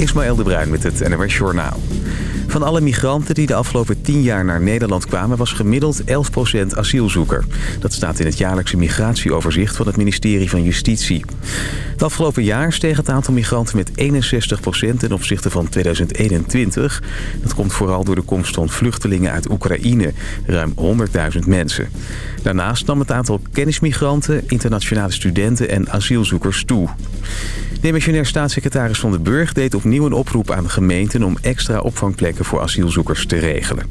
Ismaël de Bruin met het NRS Journaal. Van alle migranten die de afgelopen 10 jaar naar Nederland kwamen... was gemiddeld 11% asielzoeker. Dat staat in het jaarlijkse migratieoverzicht van het ministerie van Justitie. Het afgelopen jaar steeg het aantal migranten met 61% ten opzichte van 2021. Dat komt vooral door de komst van vluchtelingen uit Oekraïne. Ruim 100.000 mensen. Daarnaast nam het aantal kennismigranten, internationale studenten en asielzoekers toe. Demissionair staatssecretaris Van den Burg deed opnieuw een oproep aan gemeenten... om extra opvangplekken voor asielzoekers te regelen.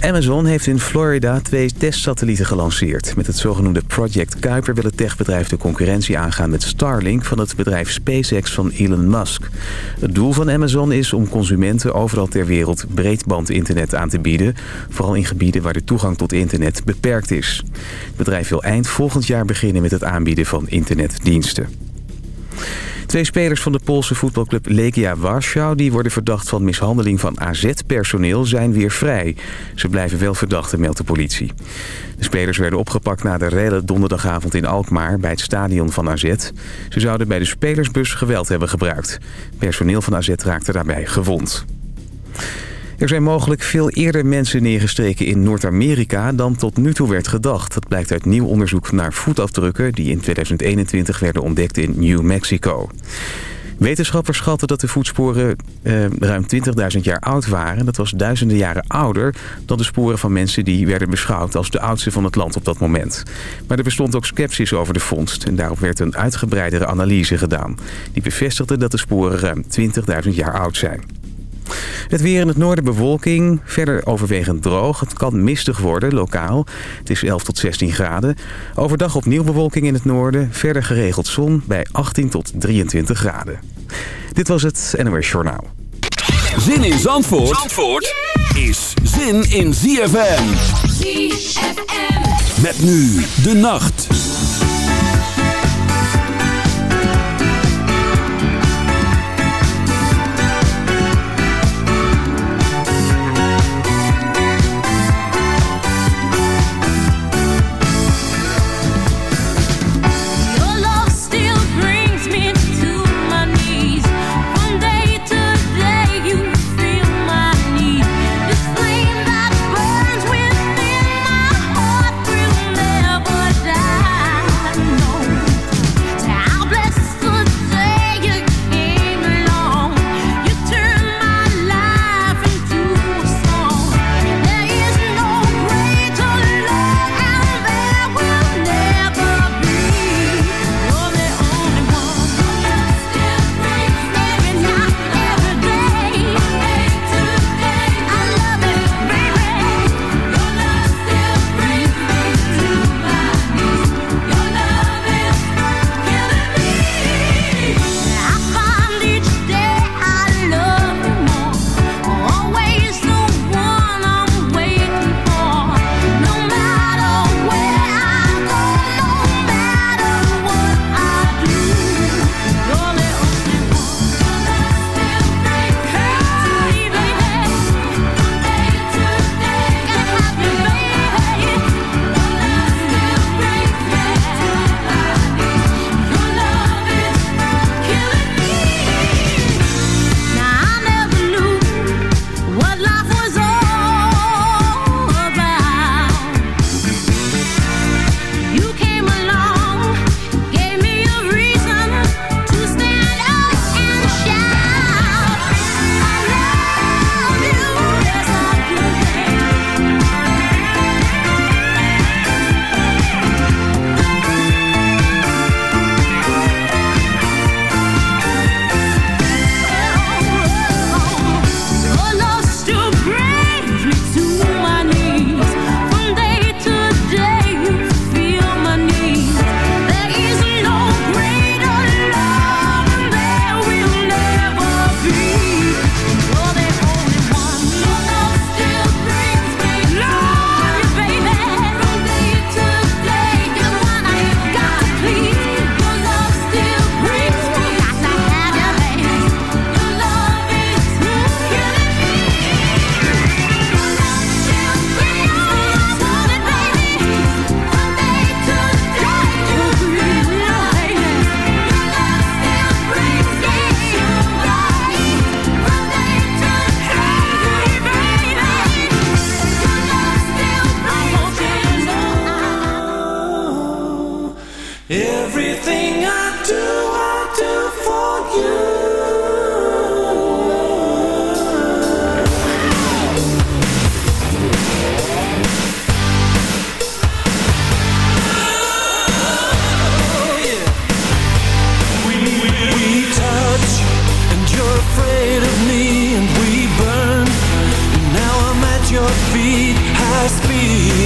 Amazon heeft in Florida twee testsatellieten gelanceerd. Met het zogenoemde Project Kuiper wil het techbedrijf de concurrentie aangaan met Starlink van het bedrijf SpaceX van Elon Musk. Het doel van Amazon is om consumenten overal ter wereld breedbandinternet aan te bieden. Vooral in gebieden waar de toegang tot internet beperkt is. Het bedrijf wil eind volgend jaar beginnen met het aanbieden van internetdiensten. Twee spelers van de Poolse voetbalclub Legia Warschau... die worden verdacht van mishandeling van AZ-personeel, zijn weer vrij. Ze blijven wel verdachten, meldt de politie. De spelers werden opgepakt na de rellen donderdagavond in Alkmaar... bij het stadion van AZ. Ze zouden bij de spelersbus geweld hebben gebruikt. Personeel van AZ raakte daarbij gewond. Er zijn mogelijk veel eerder mensen neergestreken in Noord-Amerika dan tot nu toe werd gedacht. Dat blijkt uit nieuw onderzoek naar voetafdrukken die in 2021 werden ontdekt in New Mexico. Wetenschappers schatten dat de voetsporen eh, ruim 20.000 jaar oud waren. Dat was duizenden jaren ouder dan de sporen van mensen die werden beschouwd als de oudste van het land op dat moment. Maar er bestond ook sceptisch over de vondst en daarop werd een uitgebreidere analyse gedaan. Die bevestigde dat de sporen ruim 20.000 jaar oud zijn. Het weer in het noorden bewolking, verder overwegend droog. Het kan mistig worden, lokaal. Het is 11 tot 16 graden. Overdag opnieuw bewolking in het noorden. Verder geregeld zon bij 18 tot 23 graden. Dit was het NOS Journaal. Zin in Zandvoort, Zandvoort is zin in ZFM. ZFM. Met nu de nacht. speed.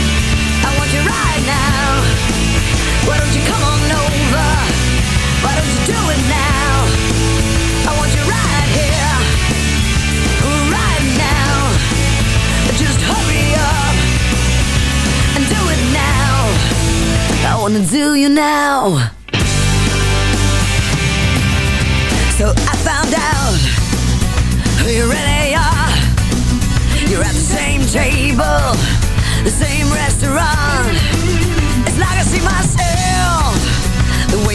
The same table, the same restaurant.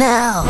Now.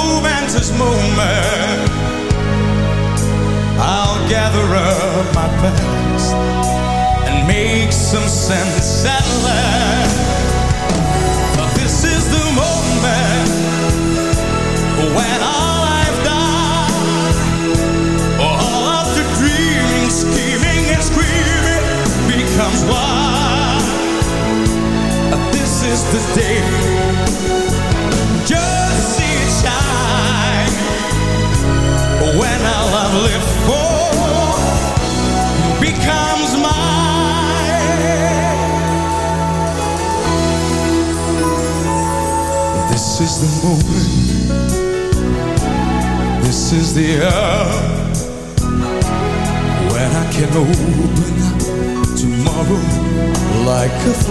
momentous moment I'll gather up my past and make some sense at last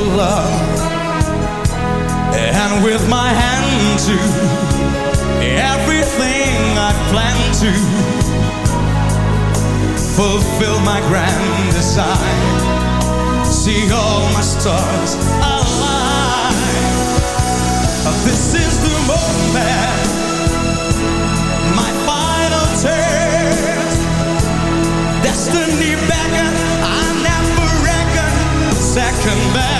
flower and with my hand to everything I plan to fulfill my grand design. See all my stars align. This is the moment, my final test. Destiny beckon, I never reckon second best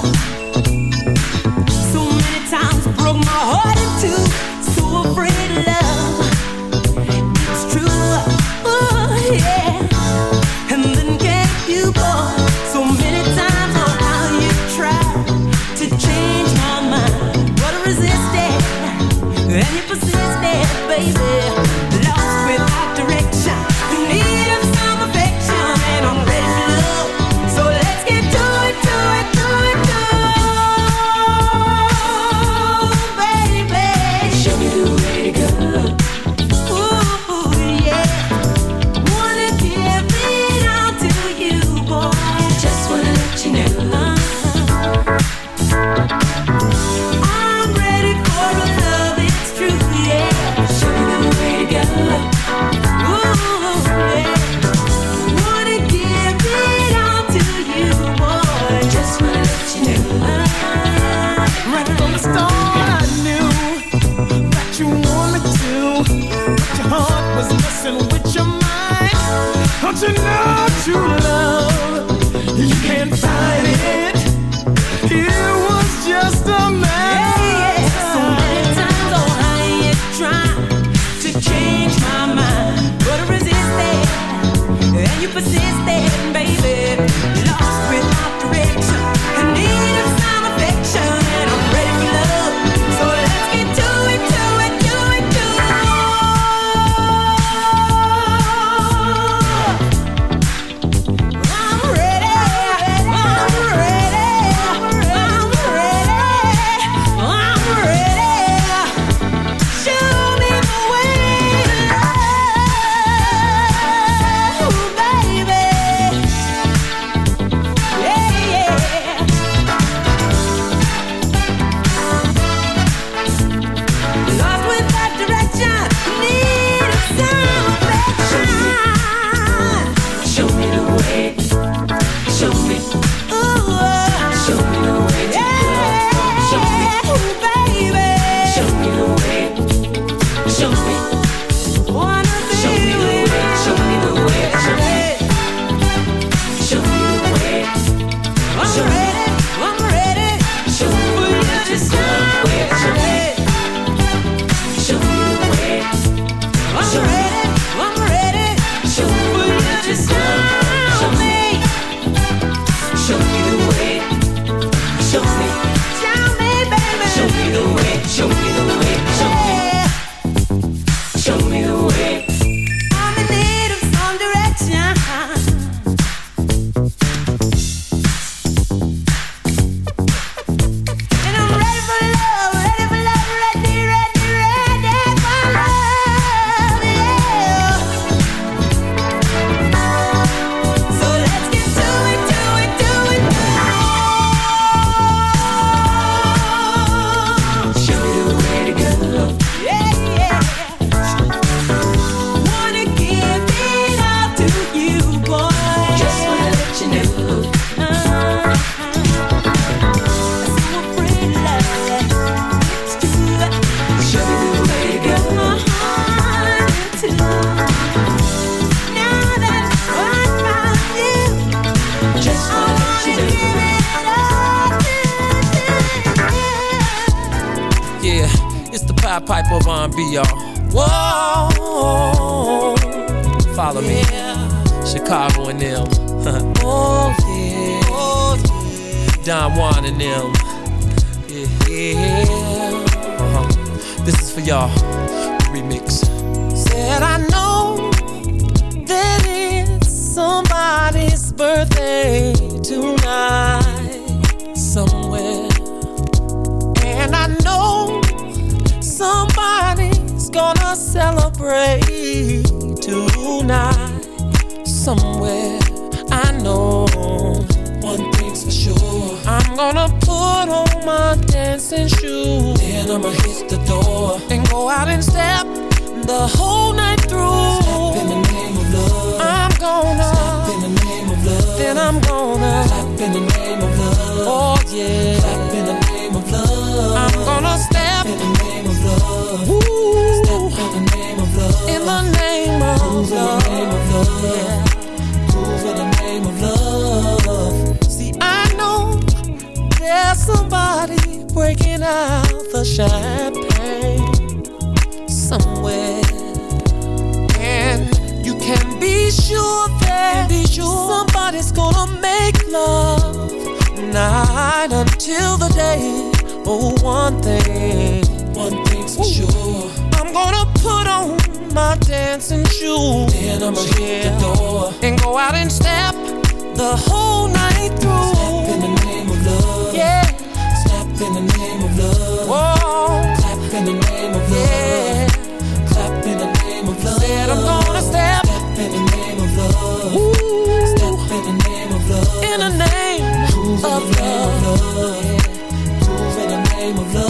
Club. Pied Piper Von B, y'all. Whoa. Follow me. Chicago and them. oh, yeah. oh, yeah. Don Juan and them. Yeah. yeah. Uh -huh. This is for y'all. Remix. Said I know gonna celebrate tonight somewhere I know. One thing's for sure, I'm gonna put on my dancing shoes. Then I'ma hit the door and go out and step the whole night through. Stop in the name of love, I'm gonna. Stop in the name of love, then I'm gonna. Clap in the name of love, oh yeah. Clap in the name of love, I'm gonna step in the name until the day. Oh, one thing, one thing's for sure. I'm gonna put on my dancing shoes. Then I'ma yeah. the door and go out and step the whole night through. Step in the name of love. Yeah. Step in the name of love. Whoa. Clap in the name of love. Yeah Said I'm gonna step, step in the name of love. Ooh. Step in the name of love. In the name Prove of in the love. love. Prove in the name of love.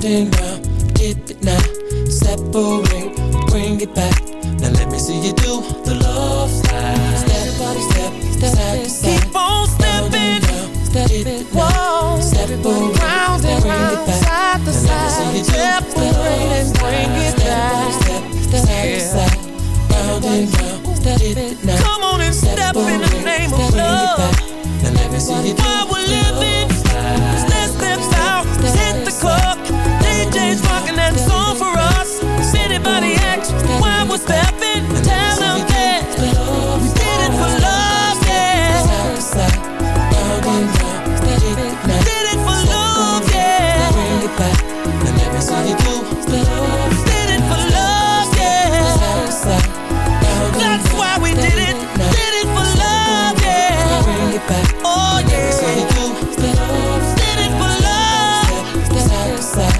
Round and round. Dip it now. Separate bring it back. Now let me see you do the love slide. Step, step, step, side to side. Keep on stepping, stepping, whoa. Step round and round, side to side. Separate and bring it back. Step, step, side to side, round and round. Step it now. Come on and step in the name of love. Now let me see you do While we're y'all.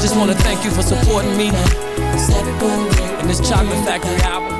I just want to thank you for supporting me in this Chocolate Factory album.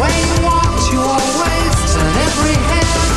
Wayne watch, your waist and every hair.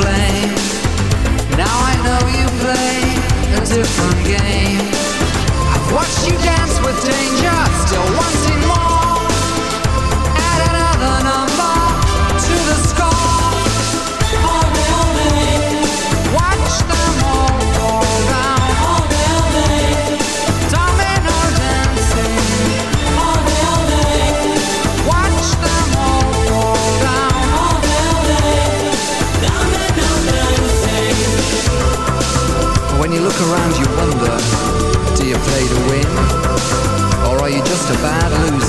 blame. Now I know you play a different game. I've watched you down. just a battle. loser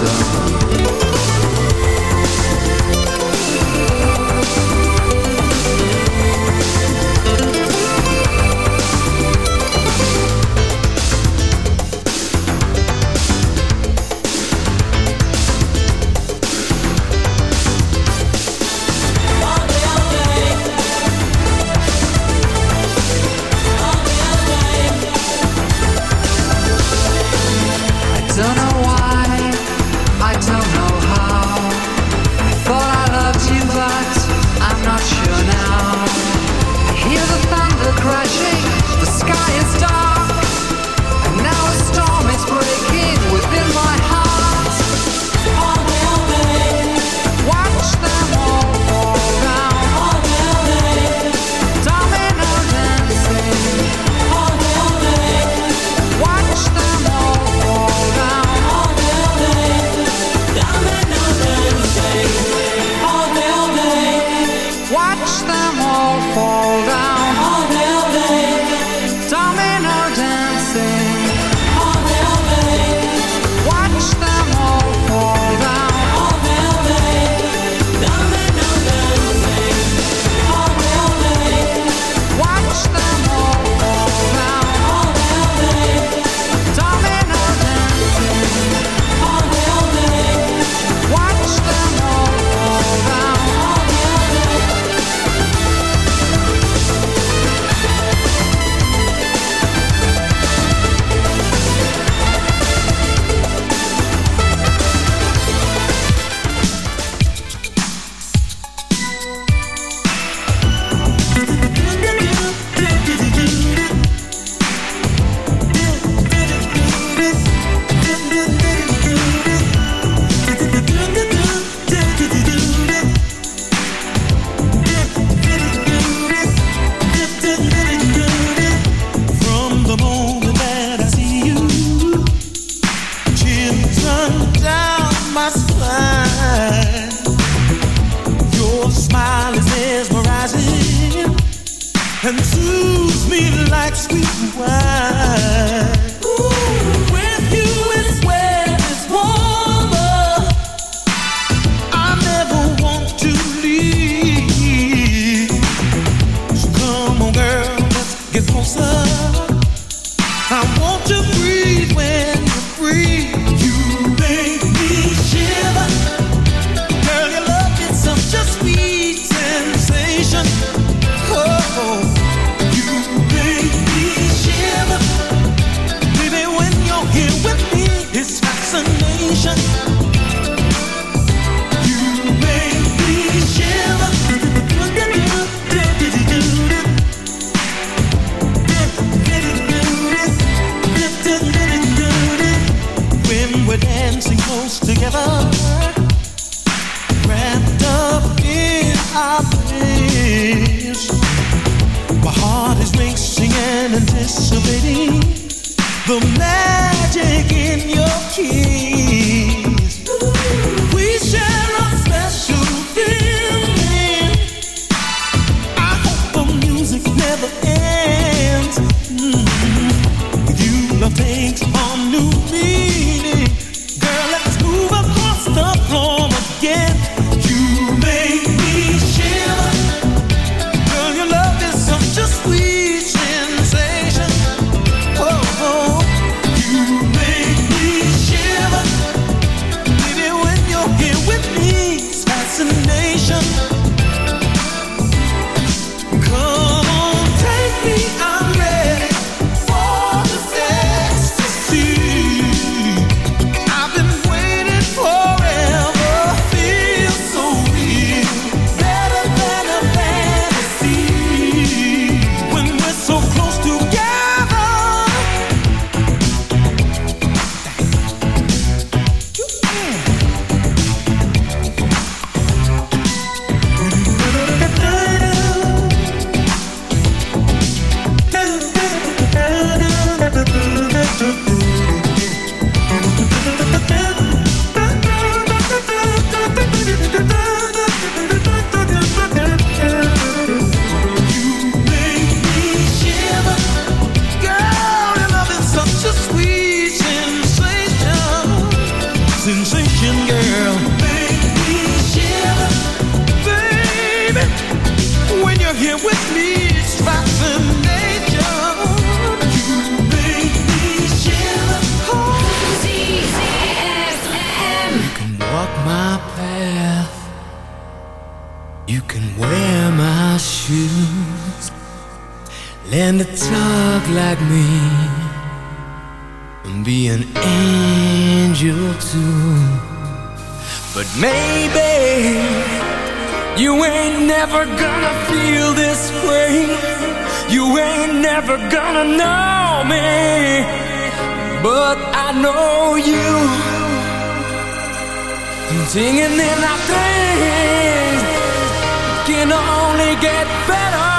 and I think it can only get better.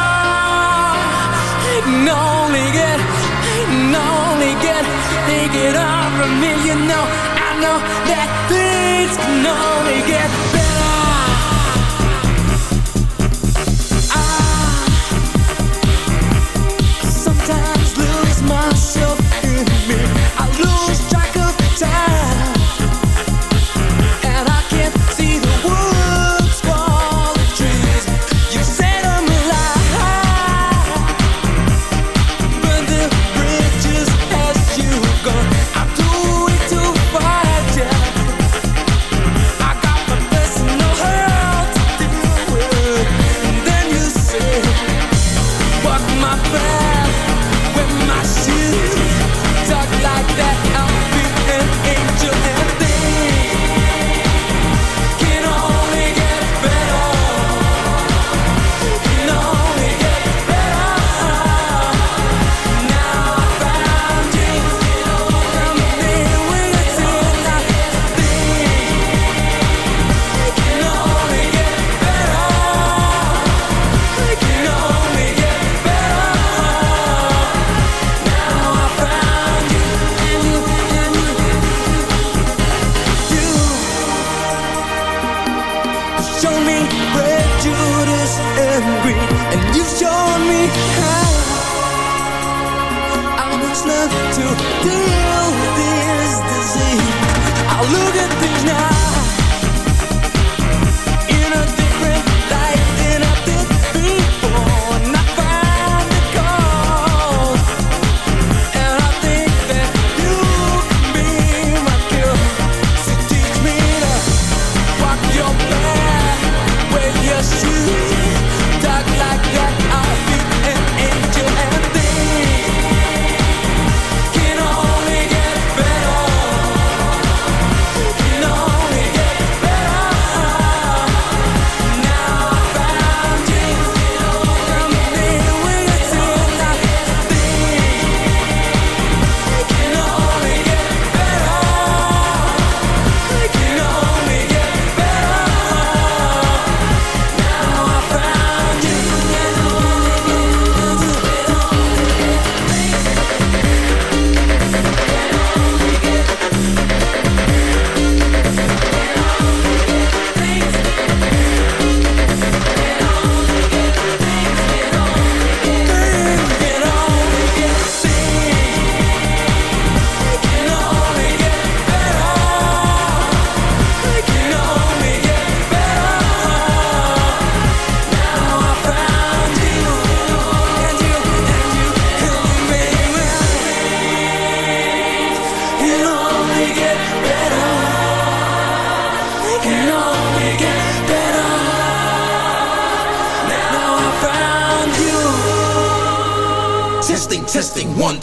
It can only get, it can only get, they get over me. You know, I know that things can only get better. I sometimes lose myself in me.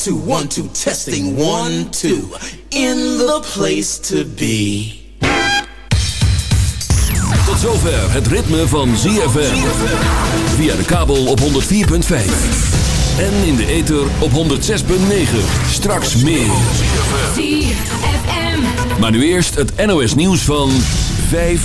Two, one, two, testing one, two. In the place to be. Tot zover het ritme van ZFM. Via de kabel op 104.5. En in de ether op 106.9. Straks meer. ZFM. Maar nu eerst het NOS nieuws van 5